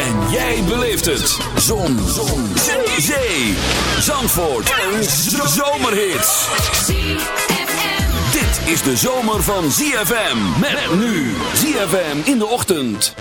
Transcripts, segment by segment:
En jij beleeft het. Zon. Zon. Zee. Zandvoort. Een zomerhit. Dit is de zomer van ZFM. Met nu. ZFM in de ochtend.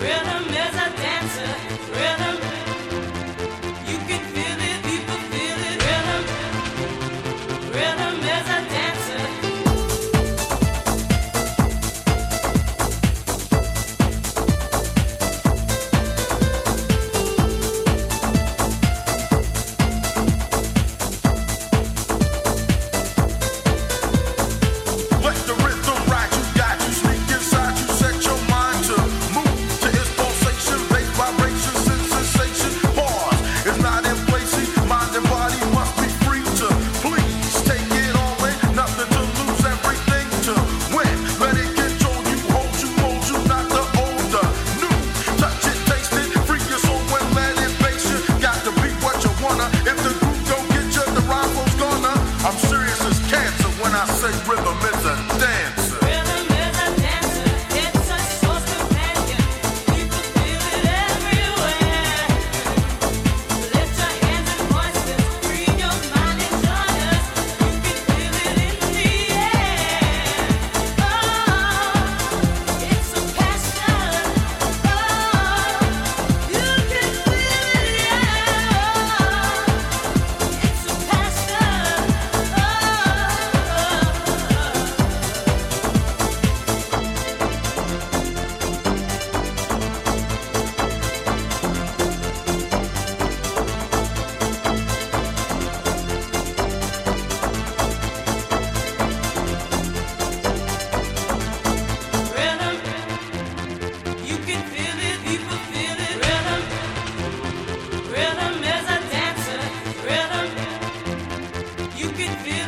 Rhythm is a dancer. Rhythm Feel.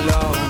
alors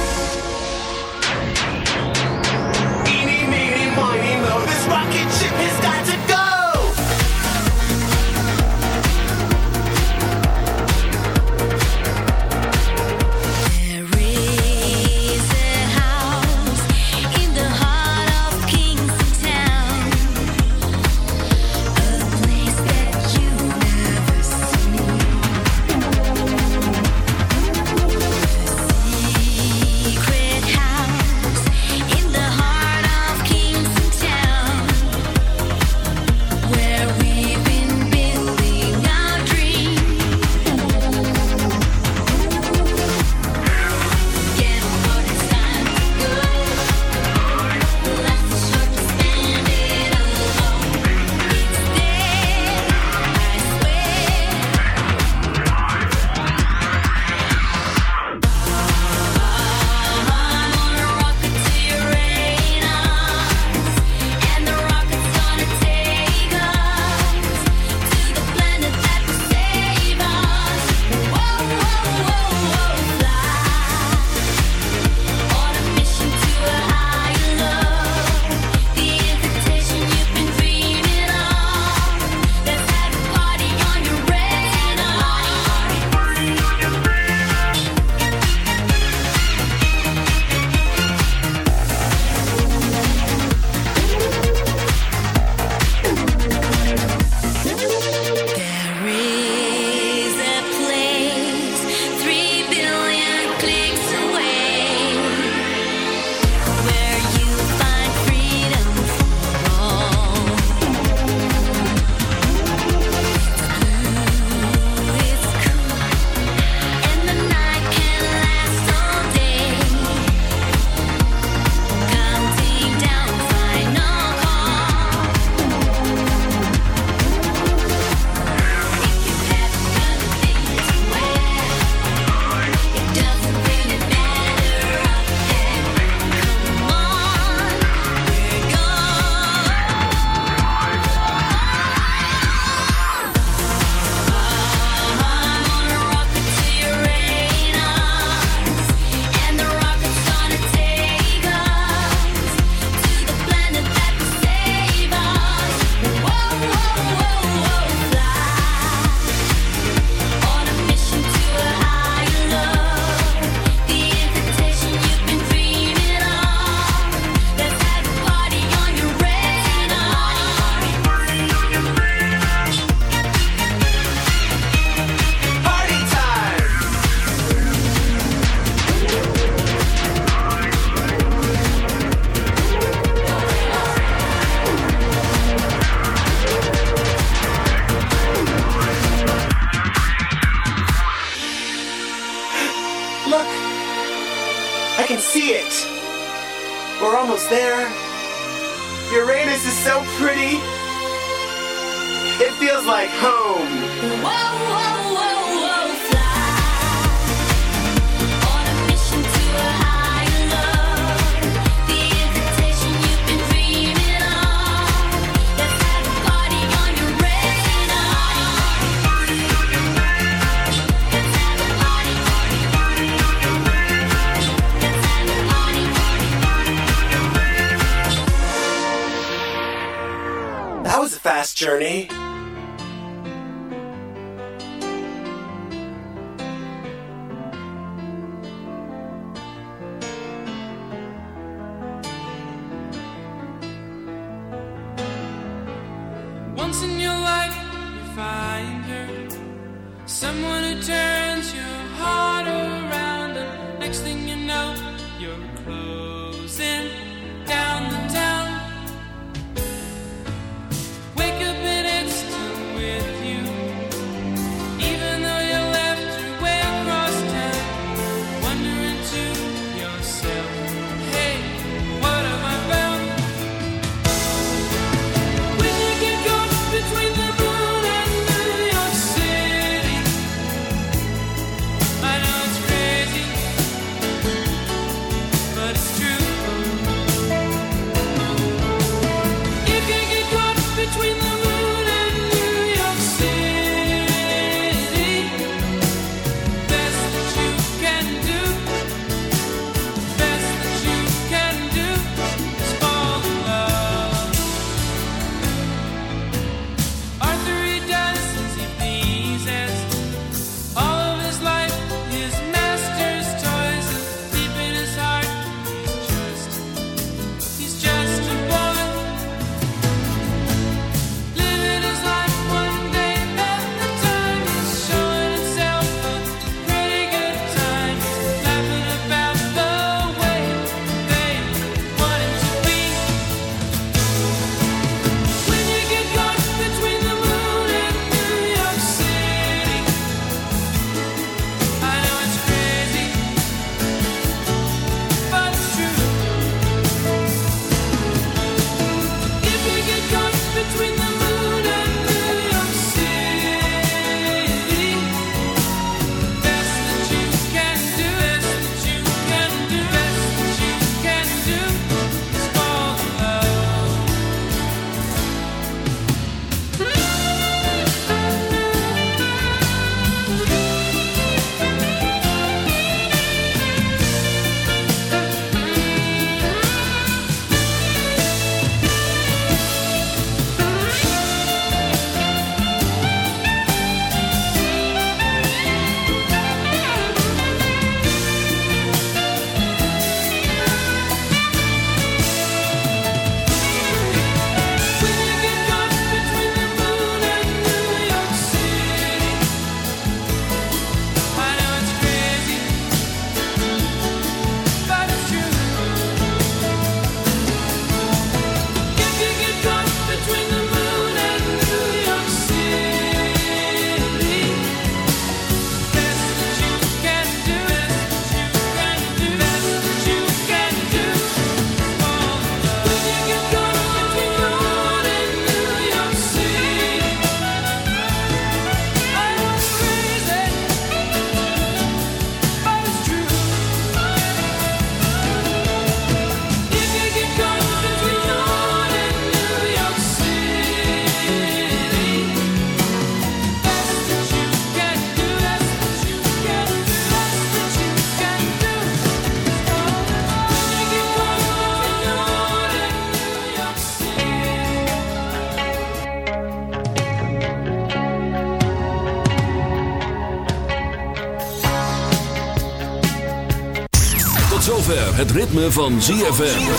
Het ritme van ZFM.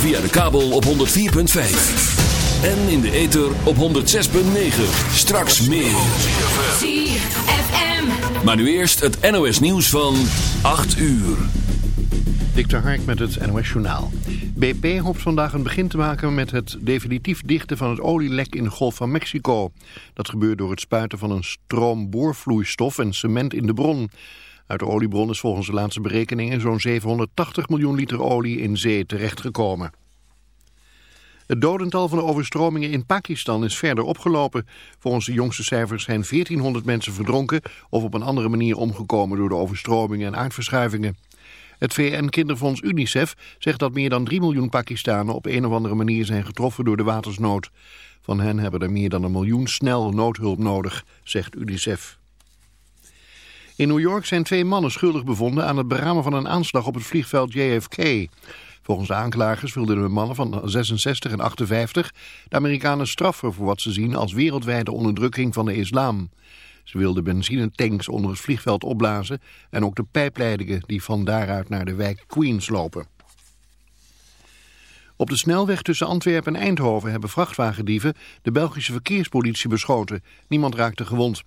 Via de kabel op 104.5. En in de ether op 106.9. Straks meer. ZFM. Maar nu eerst het NOS nieuws van 8 uur. Dikter Hark met het NOS Journaal. BP hoopt vandaag een begin te maken met het definitief dichten van het olielek in de Golf van Mexico. Dat gebeurt door het spuiten van een stroom boorvloeistof en cement in de bron. Uit de oliebron is volgens de laatste berekeningen zo'n 780 miljoen liter olie in zee terechtgekomen. Het dodental van de overstromingen in Pakistan is verder opgelopen. Volgens de jongste cijfers zijn 1400 mensen verdronken of op een andere manier omgekomen door de overstromingen en aardverschuivingen. Het VN-kinderfonds UNICEF zegt dat meer dan 3 miljoen Pakistanen op een of andere manier zijn getroffen door de watersnood. Van hen hebben er meer dan een miljoen snel noodhulp nodig, zegt UNICEF. In New York zijn twee mannen schuldig bevonden aan het beramen van een aanslag op het vliegveld JFK. Volgens de aanklagers wilden de mannen van 66 en 58 de Amerikanen straffen voor wat ze zien als wereldwijde onderdrukking van de islam. Ze wilden benzinetanks onder het vliegveld opblazen en ook de pijpleidingen die van daaruit naar de wijk Queens lopen. Op de snelweg tussen Antwerpen en Eindhoven hebben vrachtwagendieven de Belgische verkeerspolitie beschoten. Niemand raakte gewond.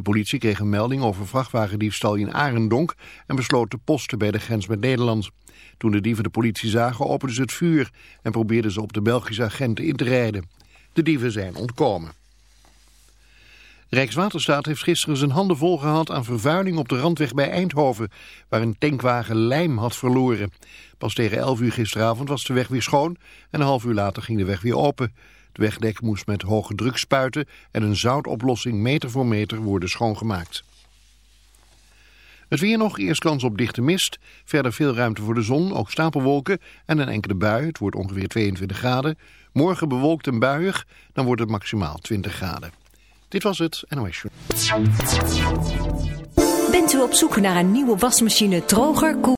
De politie kreeg een melding over vrachtwagendiefstal in Arendonk en besloot te posten bij de grens met Nederland. Toen de dieven de politie zagen openden ze het vuur en probeerden ze op de Belgische agenten in te rijden. De dieven zijn ontkomen. Rijkswaterstaat heeft gisteren zijn handen vol gehad aan vervuiling op de randweg bij Eindhoven, waar een tankwagen lijm had verloren. Pas tegen 11 uur gisteravond was de weg weer schoon en een half uur later ging de weg weer open. Wegdek moest met hoge druk spuiten en een zoutoplossing meter voor meter worden schoongemaakt. Het weer nog, eerst kans op dichte mist, verder veel ruimte voor de zon, ook stapelwolken en een enkele bui. Het wordt ongeveer 22 graden. Morgen bewolkt en buiig, dan wordt het maximaal 20 graden. Dit was het NOS Show. Bent u op zoek naar een nieuwe wasmachine, droger, koel